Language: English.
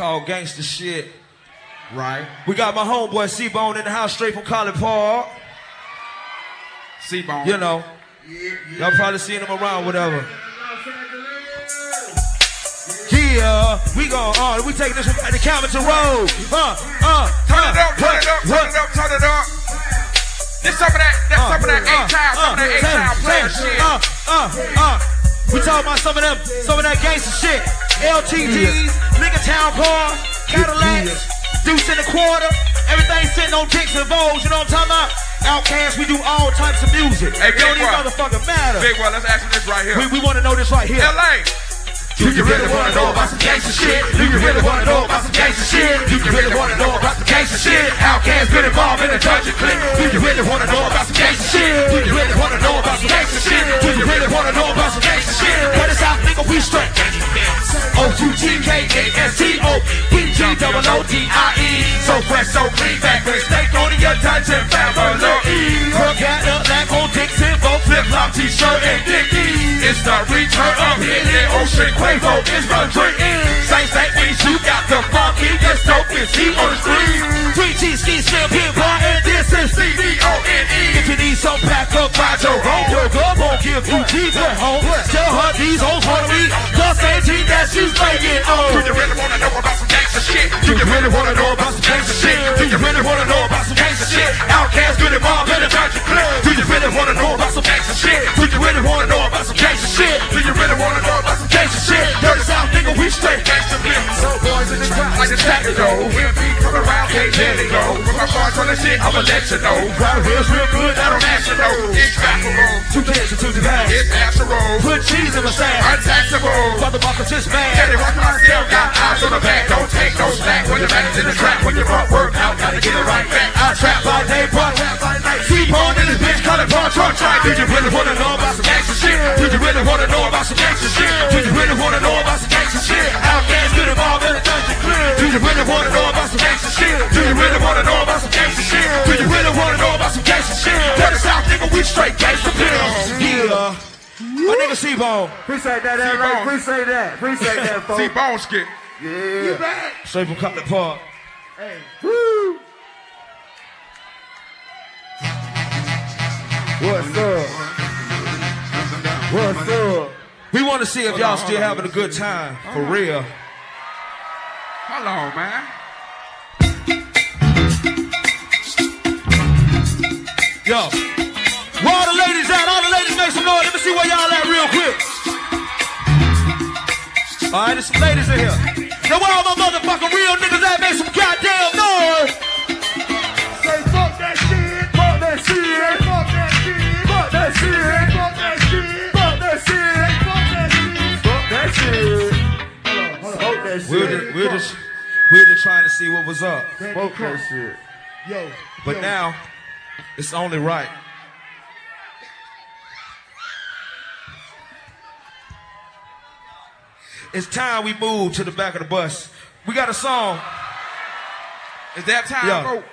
called Gangsta Shit. Right. We got my homeboy C-Bone in the house straight from College Park. C-Bone. You know. Y'all probably seen him around, whatever. Yeah, we go on. We taking this one back to Campbellton Road. Uh, uh, Turn it up, turn it up, turn it up, turn it up. This some of that, that's some of that A-Town, some of that A-Town player shit. Uh, uh, uh. We talking about some of them, some of that gangster shit. LTDs, nigga town car, Cadillacs, Deuce in the quarter, everything sitting on dicks and Vogues, you know what I'm talking about? Outkast, we do all types of music. Hey, it don't Big even One. matter. Big one, let's ask him this right here. We, we want to know this right here. LA. Do you really wanna know about some gangster shit? Do you really wanna know about some gangster shit? Do you really wanna know about some gangster shit? Outkast been involved in a dungeon clique. Do you really wanna know about some gangster shit? Do you really wanna know about some gangster shit? P-G-O-O-D-I-E So fresh, so clean, back when steak on your dungeon family. Crook hat up, black on Dixon, both flip-flop t-shirt and Dickies. It's the return of Hidden Ocean Quavo is the drink. Same same we shoot got the funky, just dope is he on the screen. Three G ski slim hip hop and this is C-D-O-N-E. If you need some pack up, buy your home. Your girl won't give you keys at home. Tell her these hoes wanna be the same team that she's playing on. You really wanna know about some gangster shit? Do you really wanna know about some gangster shit? Outkast good involved in a dungeon club. Do you really wanna know about some gangster shit? Do you really wanna know about some gangster shit? Do you really wanna know gangster shit? Dirty South nigga, we straight gangster bitch. So boys in the trap Like the track to go. We'll be coming around, can't let it go. With my thoughts on the shit, I'ma let you know. Right here's real good, that don't ask you know. It's backable. Two kids and two bags. It's natural. Put cheese in my sand. Untaxable. Motherfucker just Steady mad. walking myself, got eyes on the back. Don't take no slack when you're back in the track. When you front work out, gotta get it right back. I trap by day, but trap by night. T-bone in this bitch, call it bar truck track. Do you really wanna know about some gangster shit? Do you really wanna know about some gangster shit? Do you really wanna know about some gangster shit? Outkast get involved in a dungeon clear. Do you really wanna know about some gangster shit? Do you really wanna know about some gangster shit? Do you really wanna know about some gangster shit? Dirty South nigga, we straight gangster pills. Yeah. My nigga C-bone. Appreciate that, that right? C-Bone. Appreciate that. Appreciate that, folks. C-Bone skit. Yeah. Straight from College Park. Woo. What's up? What's up? We want to see if y'all still having a good time. For real. Hold on, man. Yo. Where all the ladies at? All the ladies make some noise. Let me see where y'all at real quick. All right, there's some ladies in here. Now where all my motherfucking real niggas at? Make some goddamn we're just trying to see what was up. Fuck that shit. Yo, But yo, now, it's only right. It's time we move to the back of the bus. We got a song. Is that time? Yo. Go.